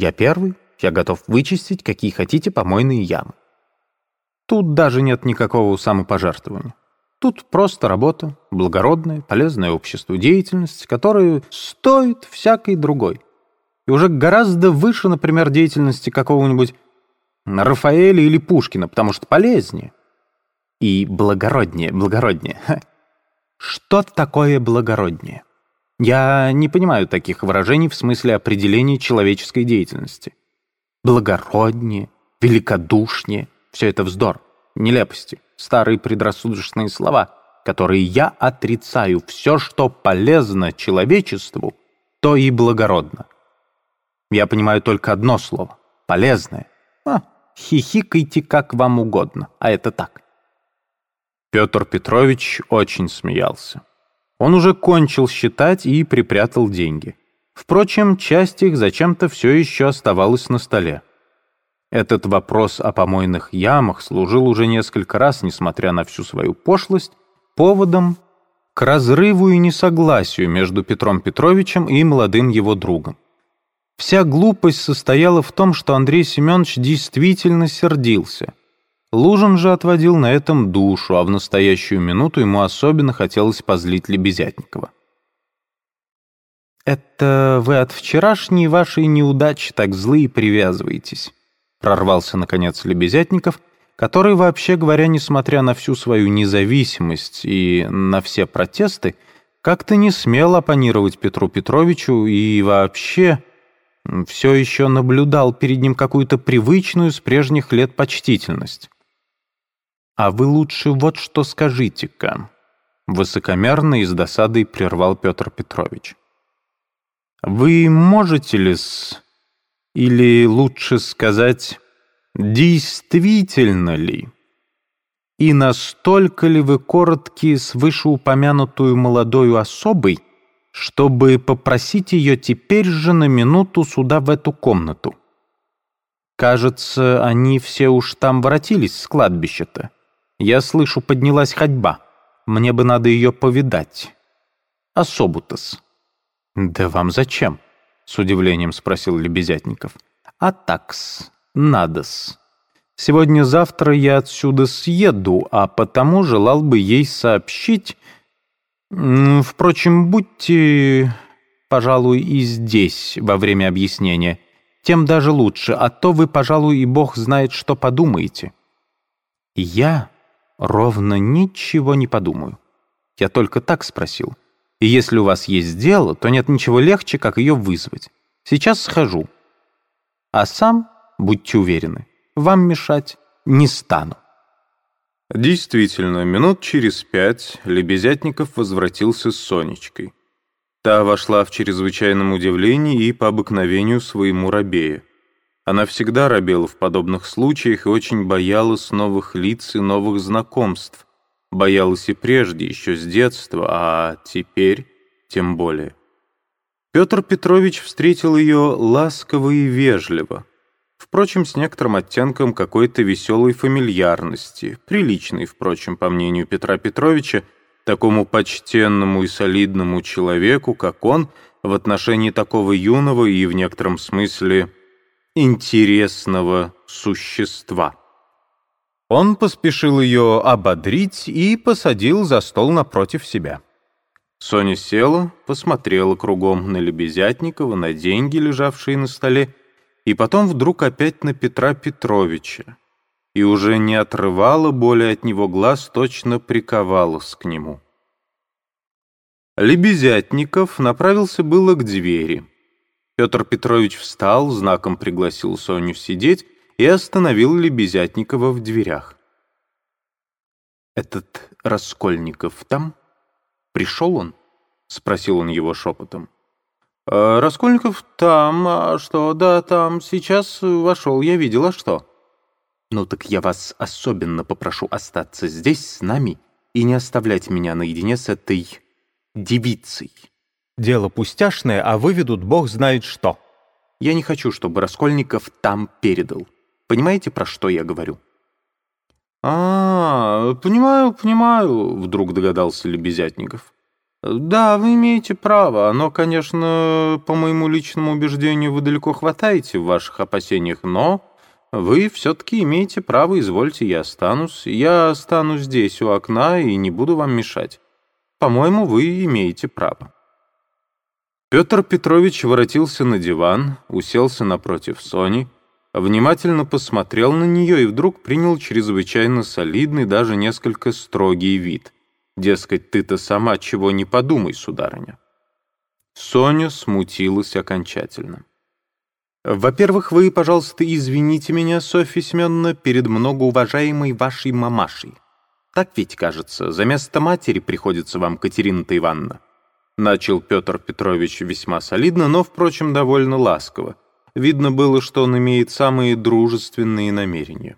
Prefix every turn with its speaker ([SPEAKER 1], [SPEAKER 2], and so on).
[SPEAKER 1] Я первый, я готов вычистить, какие хотите, помойные ямы. Тут даже нет никакого самопожертвования. Тут просто работа, благородная, полезная обществу деятельность, которая стоит всякой другой. И уже гораздо выше, например, деятельности какого-нибудь Рафаэля или Пушкина, потому что полезнее. И благороднее, благороднее. Что такое благороднее? Я не понимаю таких выражений в смысле определения человеческой деятельности. Благороднее, великодушнее — все это вздор, нелепости, старые предрассудочные слова, которые я отрицаю. Все, что полезно человечеству, то и благородно. Я понимаю только одно слово — полезное. А, хихикайте как вам угодно, а это так. Петр Петрович очень смеялся. Он уже кончил считать и припрятал деньги. Впрочем, часть их зачем-то все еще оставалась на столе. Этот вопрос о помойных ямах служил уже несколько раз, несмотря на всю свою пошлость, поводом к разрыву и несогласию между Петром Петровичем и молодым его другом. Вся глупость состояла в том, что Андрей Семенович действительно сердился. Лужин же отводил на этом душу, а в настоящую минуту ему особенно хотелось позлить Лебезятникова. «Это вы от вчерашней вашей неудачи так злые привязываетесь», прорвался, наконец, Лебезятников, который, вообще говоря, несмотря на всю свою независимость и на все протесты, как-то не смел оппонировать Петру Петровичу и вообще все еще наблюдал перед ним какую-то привычную с прежних лет почтительность. «А вы лучше вот что скажите-ка», — высокомерно и с досадой прервал Петр Петрович. «Вы можете ли-с, или лучше сказать, действительно ли, и настолько ли вы коротки с вышеупомянутую молодою особой, чтобы попросить ее теперь же на минуту сюда в эту комнату? Кажется, они все уж там воротились с кладбища-то». Я слышу, поднялась ходьба. Мне бы надо ее повидать. Особутас. Да вам зачем? С удивлением спросил Лебезятников. А такс, надос. Сегодня-завтра я отсюда съеду, а потому желал бы ей сообщить... Впрочем, будьте, пожалуй, и здесь во время объяснения. Тем даже лучше, а то вы, пожалуй, и бог знает, что подумаете. Я ровно ничего не подумаю. Я только так спросил. И если у вас есть дело, то нет ничего легче, как ее вызвать. Сейчас схожу. А сам, будьте уверены, вам мешать не стану.
[SPEAKER 2] Действительно, минут через пять Лебезятников возвратился с Сонечкой. Та вошла в чрезвычайном удивлении и по обыкновению своему рабея. Она всегда робела в подобных случаях и очень боялась новых лиц и новых знакомств. Боялась и прежде, еще с детства, а теперь тем более. Петр Петрович встретил ее ласково и вежливо. Впрочем, с некоторым оттенком какой-то веселой фамильярности, приличной, впрочем, по мнению Петра Петровича, такому почтенному и солидному человеку, как он, в отношении такого юного и в некотором смысле интересного существа. Он поспешил ее ободрить и посадил за стол напротив себя. Соня села, посмотрела кругом на Лебезятникова, на деньги, лежавшие на столе, и потом вдруг опять на Петра Петровича, и уже не отрывала более от него глаз, точно приковалась к нему. Лебезятников направился было к двери — Петр Петрович встал, знаком пригласил Соню сидеть и остановил Лебезятникова в дверях. «Этот Раскольников там? Пришел он?» — спросил он его шепотом. «Э, «Раскольников там, а что? Да, там, сейчас вошел, я видел, а что?» «Ну так я вас особенно попрошу остаться здесь с нами и не оставлять меня наедине с этой девицей». Дело пустяшное, а выведут бог знает что. Я не хочу, чтобы Раскольников там передал. Понимаете, про что я говорю?» «А, понимаю, понимаю», — вдруг догадался Лебезятников. «Да, вы имеете право. Оно, конечно, по моему личному убеждению, вы далеко хватаете в ваших опасениях, но вы все-таки имеете право, извольте, я останусь. Я останусь здесь, у окна, и не буду вам мешать. По-моему, вы имеете право». Петр Петрович воротился на диван, уселся напротив Сони, внимательно посмотрел на нее и вдруг принял чрезвычайно солидный, даже несколько строгий вид — Дескать, ты-то сама чего не подумай, сударыня. Соня смутилась окончательно. «Во-первых, вы, пожалуйста, извините меня, Софья Семеновна, перед многоуважаемой вашей мамашей. Так ведь, кажется, за место матери приходится вам Катерина-то Ивановна». Начал Петр Петрович весьма солидно, но, впрочем, довольно ласково. Видно было, что он имеет самые дружественные намерения.